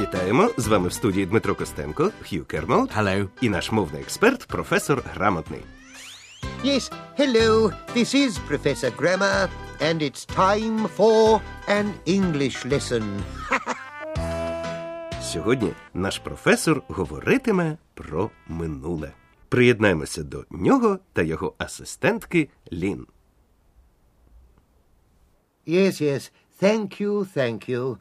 Вітаємо! З вами в студії Дмитро Костенко, Хью Кермоут Hello. і наш мовний експерт, професор Грамотний. Yes, hello. This is Professor Grammar, and it's time for an English lesson. Сьогодні наш професор говоритиме про минуле. Приєднаємося до нього та його асистентки Лін. Yes, yes. Thank you, thank you.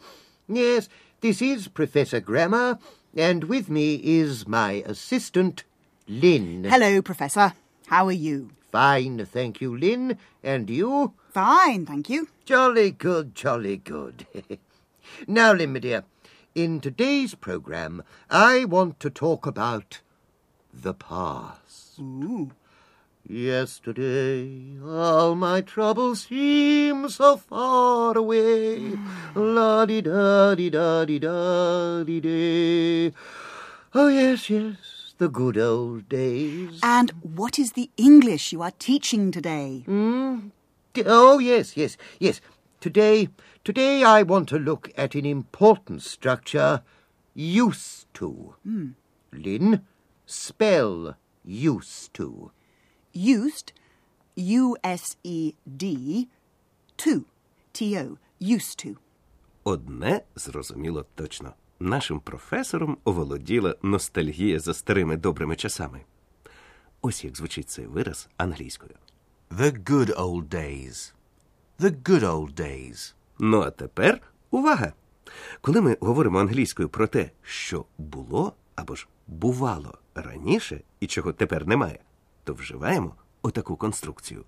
Yes, this is Professor Grammar, and with me is my assistant, Lynn. Hello, Professor. How are you? Fine, thank you, Lynn. And you? Fine, thank you. Jolly good, jolly good. now, Lynn, my dear, in today's programme, I want to talk about the past. Ooh. Yesterday, all my troubles seem so far away. La di da di da di da di day. Oh, yes, yes, the good old days. And what is the English you are teaching today? Hmm? D- Oh, yes, yes, yes. Today, today I want to look at an important structure, used to. Hmm. Lynn, spell used to. Used, U S E D, to, T O, used to. Одне зрозуміло точно. Нашим професором оволоділа ностальгія за старими добрими часами. Ось як звучить цей вираз англійською. The good old days. The good old days. Ну а тепер увага! Коли ми говоримо англійською про те, що було або ж бувало раніше і чого тепер немає, то вживаємо отаку конструкцію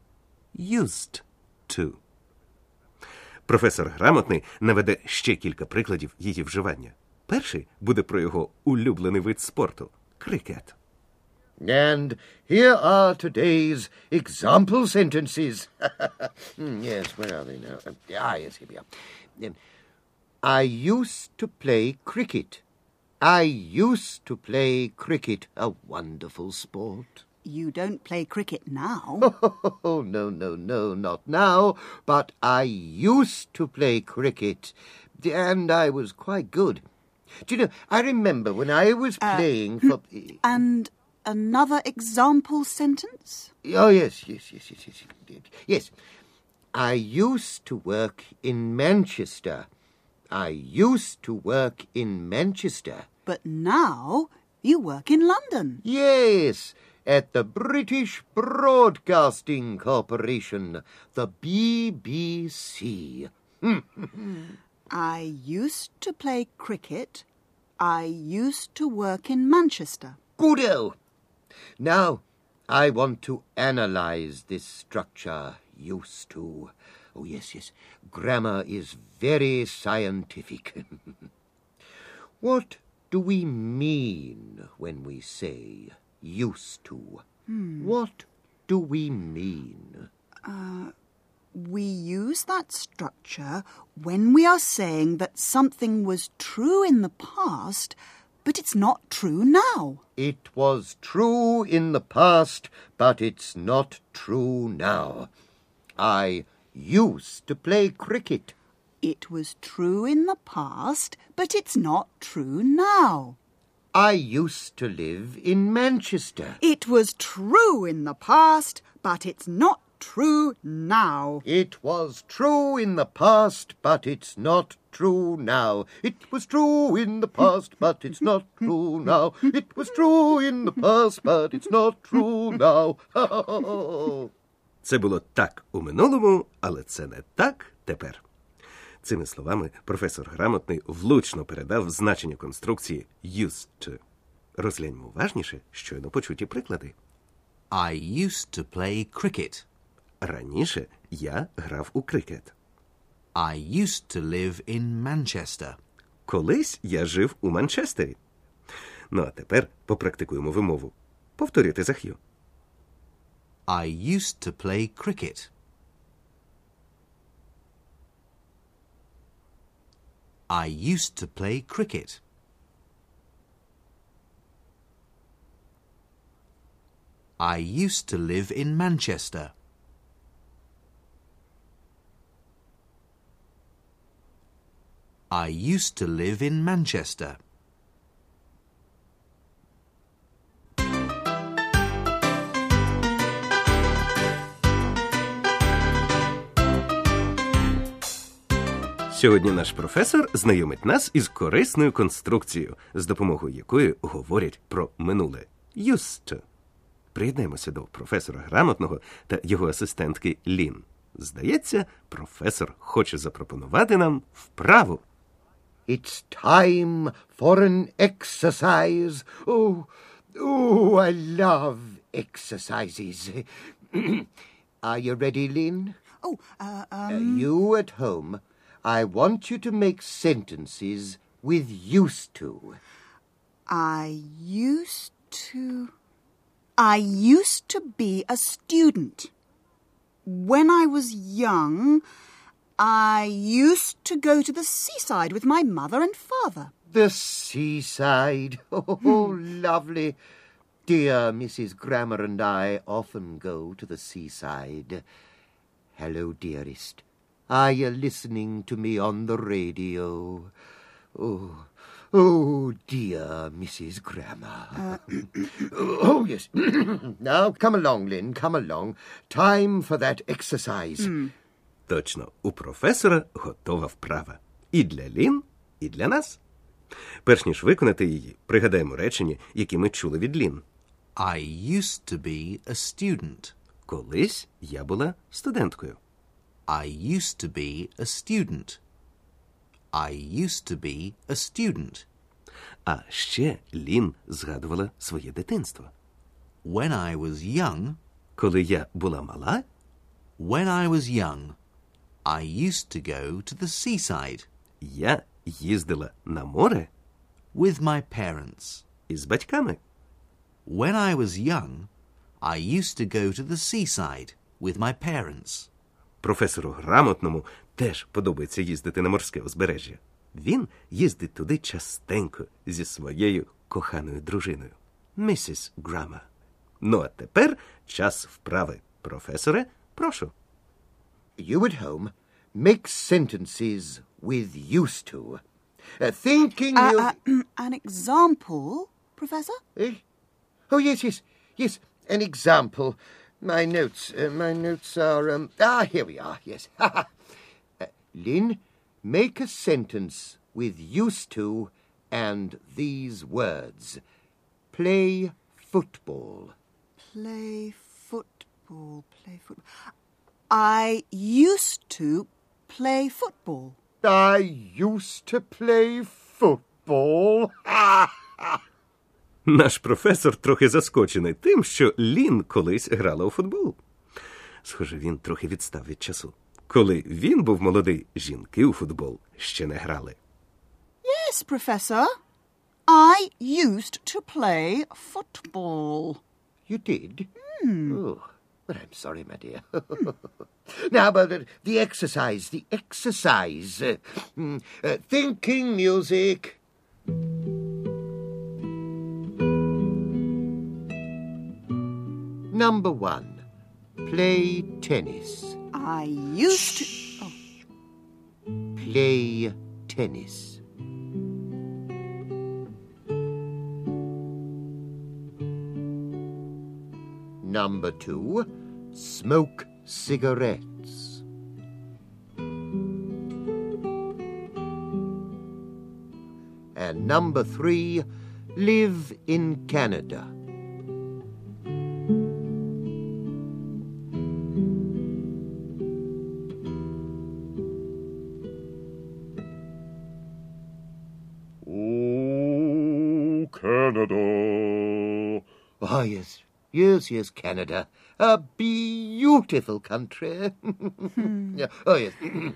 used to. Професор грамотний наведе ще кілька прикладів її вживання. Перший буде про його улюблений вид спорту крикет. And here are today's example sentences. Hmm, yes, where are they now? Uh, ah, yes, here we are. Um, I used to play cricket. I used to play cricket, a wonderful sport. You don't play cricket now. Oh, no, no, no, not now, but I used to play cricket, and I was quite good. Do you know, I remember when I was uh, playing hmm, for. And another example sentence? Oh, yes, yes, yes, yes, yes, yes. Yes. I used to work in Manchester. I used to work in Manchester. But now you work in London. Yes, at the British Broadcasting Corporation, the BBC. I used to play cricket. I used to work in Manchester. Goodo! Now, I want to analyze this structure, used to. Oh, yes, yes. Grammar is very scientific. what do we mean when we say used to? Hmm. What do we mean? Uh, we use that structure when we are saying that something was true in the past, but it's not true now. It was true in the past, but it's not true now. I used to play cricket. It was true in the past, but it's not true now. I used to live in Manchester. It was true in the past, but it's not true now. It was true in the past, but it's not true now. It was true in the past, but it's not true now. It was true in the past, but it's not true now. Це було так у минулому, але це не так тепер. Цими словами професор грамотний влучно передав значення конструкції used to. Розгляньмо уважніше щойно почуті приклади. I used to play cricket. Раніше я грав у крикет. I used to live in Manchester. Колись я жив у Манчестері. Ну а тепер попрактикуємо вимову. Повторюйте за Хью. I used to play cricket. I used to play cricket. I used to live in Manchester. I used to live in Manchester. Сьогодні наш професор знайомить нас із корисною конструкцією, з допомогою якої говорять про минуле used to. Приєднаємося до професора грамотного та його асистентки Лін. Здається, професор хоче запропонувати нам вправу. It's time for an exercise. Oh, oh, I love exercises. Are you ready, Lynn? Oh, uh, Uh, um, you at home, I want you to make sentences with used to. I used to. I used to be a student. When I was young, I used to go to the seaside with my mother and father. The seaside. Oh, hmm. lovely. Dear Mrs. Grammar and I often go to the seaside. Hello, dearest. Are you listening to me on the radio? Oh, oh, dear Mrs. Grammer. oh, yes. now, come along, Lynn, come along. Time for that exercise. Mm. Точно, у професора готова вправа. І для Лін, і для нас. Перш ніж виконати її, пригадаємо речення, які ми чули від Лін. I used to be a student. Колись я була студенткою. I used to be a student. I used to be a student. А ще Лін згадувала своє дитинство. When I was young, Коли я була мала, when I was young, I used to go to the seaside я їздила на море with my parents. із батьками. When I was young, I used to go to the seaside with my parents. Професору грамотному теж подобається їздити на морське узбережжя. Він їздить туди частенько зі своєю коханою дружиною, місіс Грама. Ну а тепер час вправи. Професоре, прошу. You at home, make sentences with used to. Uh, thinking Uh, you. uh, an example, Professor? Eh? Oh, yes, yes, yes. An example. My notes. Uh, my notes are. Um, ah, here we are. Yes. uh, Lynn, make a sentence with used to and these words. Play football. Play football, play football. I used to play football. I used to play football. Наш професор трохи заскочений тим, що Лін колись грала у футбол. Схоже, він трохи відстав від часу. Коли він був молодий, жінки у футбол ще не грали. Yes, Professor. I used to play football. You did? Oh, well, I'm sorry, my dear. now, but uh, the exercise, the exercise. Uh, mm, uh, thinking music. Number one, play tennis. I used to. Oh, Play tennis. Number two, smoke cigarettes. And number three, live in Canada. Canada. Oh, yes, yes, yes, Canada. A beautiful country. Hmm. Yeah, Oh, yes.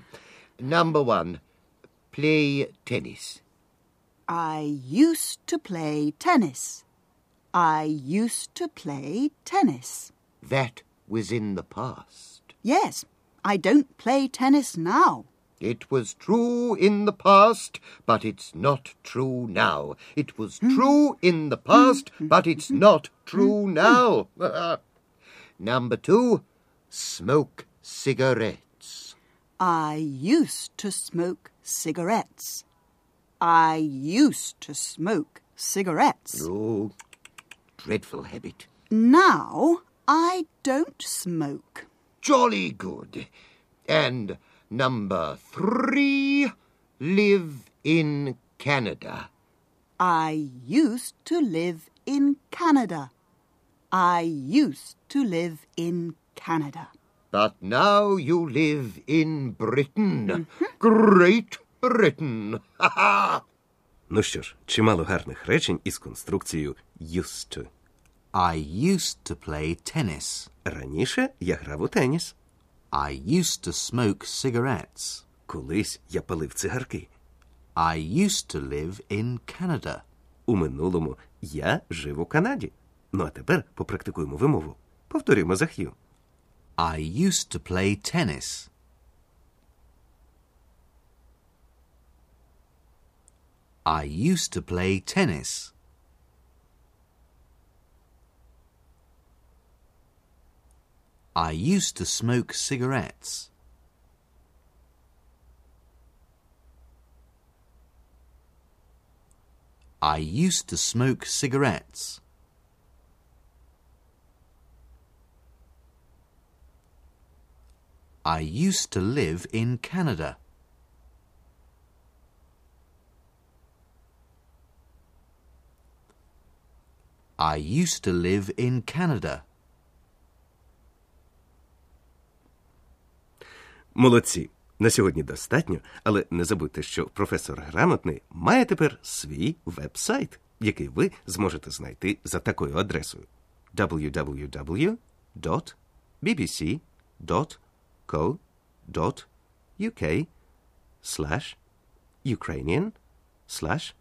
Number one, play tennis. I used to play tennis. I used to play tennis. That was in the past. Yes, I don't play tennis now. It was true in the past, but it's not true now. It was true in the past, but it's not true now. Number two, smoke cigarettes. I used to smoke cigarettes. I used to smoke cigarettes. Oh, dreadful habit. Now I don't smoke. Jolly good. And number three, live in Canada. I used to live in Canada. I used to live in Canada. But now you live in Britain. Great Britain. Ha ha! Ну що ж, чимало гарних речень із конструкцією used to. I used to play tennis. Раніше я грав у теніс. I used to smoke cigarettes. Колись я палив цигарки. I used to live in Canada. У минулому я жив у Канаді. Ну а тепер попрактикуємо вимову. Повторюємо за Х'ю. I used to play tennis. I used to play tennis. I used to smoke cigarettes. I used to smoke cigarettes. I used to live in Canada. I used to live in Canada. Молодці. На сьогодні достатньо, але не забудьте, що професор грамотний має тепер свій веб-сайт, який ви зможете знайти за такою адресою www.bbc.co.uk slash Ukrainian slash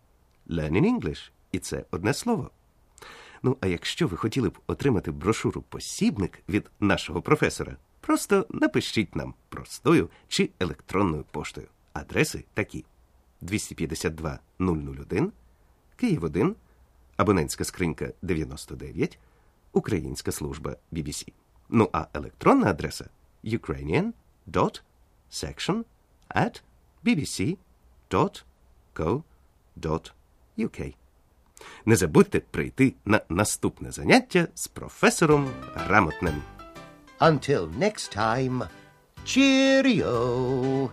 Learning English. І це одне слово. Ну, а якщо ви хотіли б отримати брошуру посібник від нашого професора, просто напишіть нам простою чи електронною поштою. Адреси такі: 252 001, Київ 1, абонентська скринька 99, Українська служба BBC. Ну а електронна адреса ukrainian.section at bbc.co.uk. Не забудьте прийти на наступне заняття з професором Грамотним. Until next time, cheerio.